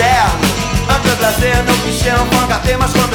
moderno. Amplo prazer no que HT, mas como